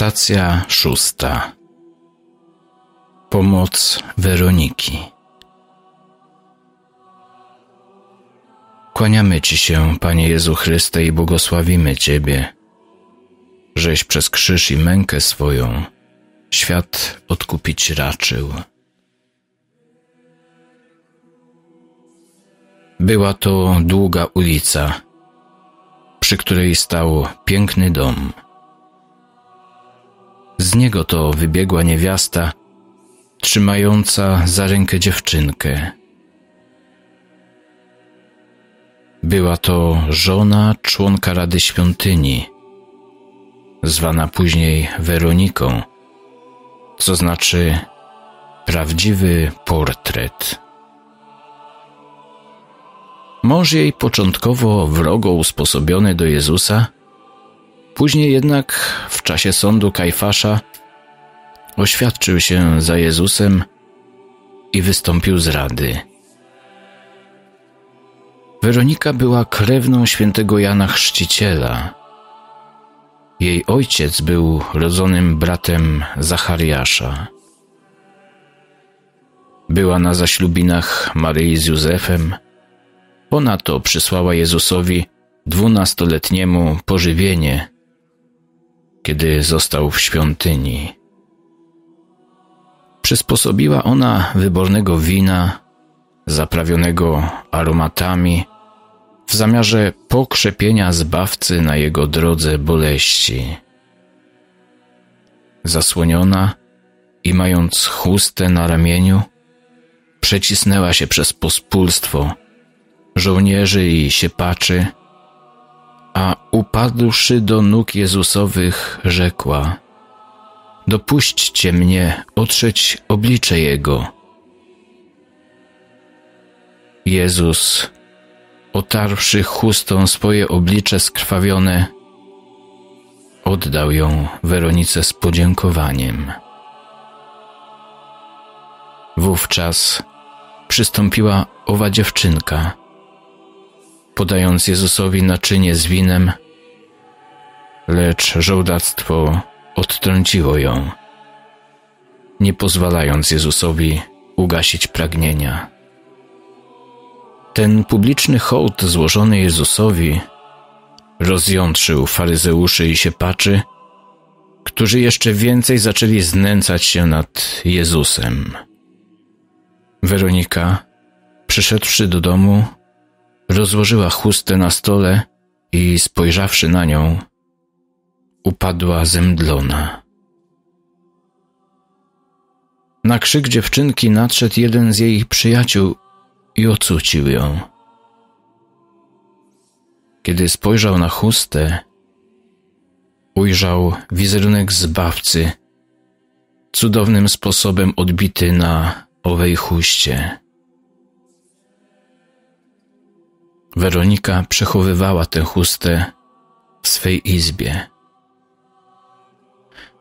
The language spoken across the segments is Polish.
Stacja szósta. Pomoc Weroniki. Kłaniamy Ci się, Panie Jezu Chryste, i błogosławimy Ciebie, żeś przez krzyż i mękę swoją świat odkupić raczył. Była to długa ulica, przy której stał piękny dom. Z niego to wybiegła niewiasta, trzymająca za rękę dziewczynkę. Była to żona członka Rady Świątyni, zwana później Weroniką, co znaczy prawdziwy portret. Mąż jej początkowo wrogo usposobiony do Jezusa, później jednak w czasie sądu Kajfasza oświadczył się za Jezusem i wystąpił z rady. Weronika była krewną świętego Jana Chrzciciela. Jej ojciec był rodzonym bratem Zachariasza. Była na zaślubinach Maryi z Józefem. Ponadto przysłała Jezusowi dwunastoletniemu pożywienie, kiedy został w świątyni. Przysposobiła ona wybornego wina, zaprawionego aromatami, w zamiarze pokrzepienia zbawcy na jego drodze boleści. Zasłoniona i mając chustę na ramieniu, przecisnęła się przez pospólstwo, żołnierzy i siepaczy, a upadłszy do nóg Jezusowych, rzekła: Dopuśćcie mnie otrzeć oblicze Jego. Jezus otarwszy chustą swoje oblicze skrwawione, oddał ją Weronice z podziękowaniem. Wówczas przystąpiła owa dziewczynka, podając Jezusowi naczynie z winem, lecz żołdactwo odtrąciło ją, nie pozwalając Jezusowi ugasić pragnienia. Ten publiczny hołd złożony Jezusowi rozjątrzył faryzeuszy i siepaczy, którzy jeszcze więcej zaczęli znęcać się nad Jezusem. Weronika, przyszedłszy do domu, rozłożyła chustę na stole i spojrzawszy na nią, upadła zemdlona. Na krzyk dziewczynki nadszedł jeden z jej przyjaciół i ocucił ją. Kiedy spojrzał na chustę, ujrzał wizerunek zbawcy, cudownym sposobem odbity na owej chuście. Weronika przechowywała tę chustę w swej izbie.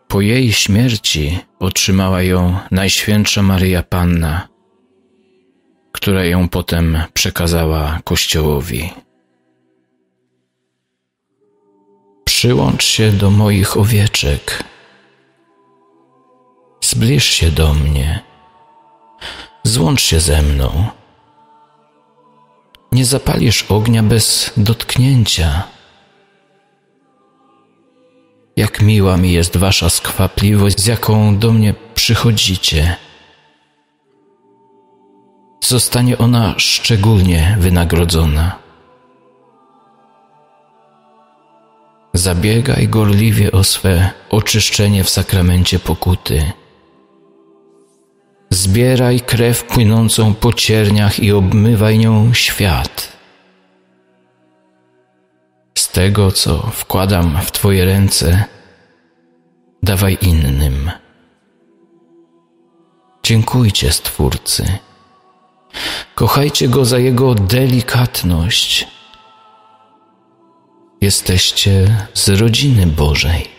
Po jej śmierci otrzymała ją Najświętsza Maryja Panna, która ją potem przekazała Kościołowi. Przyłącz się do moich owieczek. Zbliż się do mnie. Złącz się ze mną. Nie zapalisz ognia bez dotknięcia. Jak miła mi jest wasza skwapliwość, z jaką do mnie przychodzicie zostanie ona szczególnie wynagrodzona. Zabiegaj gorliwie o swe oczyszczenie w sakramencie pokuty. Zbieraj krew płynącą po cierniach i obmywaj nią świat. Z tego, co wkładam w Twoje ręce, dawaj innym. Dziękujcie Stwórcy. Kochajcie Go za Jego delikatność. Jesteście z rodziny Bożej.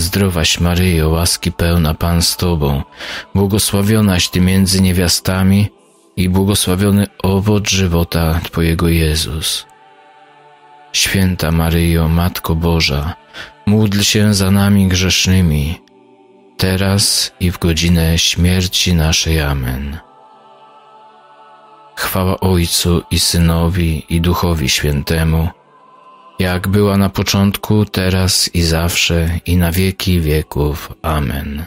Zdrowaś Maryjo, łaski pełna Pan z Tobą, błogosławionaś Ty między niewiastami i błogosławiony owoc żywota Twojego Jezus. Święta Maryjo, Matko Boża, módl się za nami grzesznymi, teraz i w godzinę śmierci naszej. Amen. Chwała Ojcu i Synowi i Duchowi Świętemu, jak była na początku, teraz i zawsze, i na wieki wieków. Amen.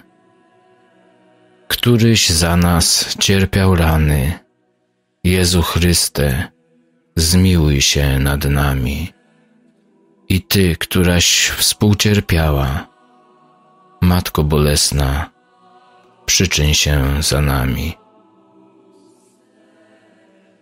Któryś za nas cierpiał rany, Jezu Chryste, zmiłuj się nad nami. I Ty, któraś współcierpiała, Matko Bolesna, przyczyń się za nami.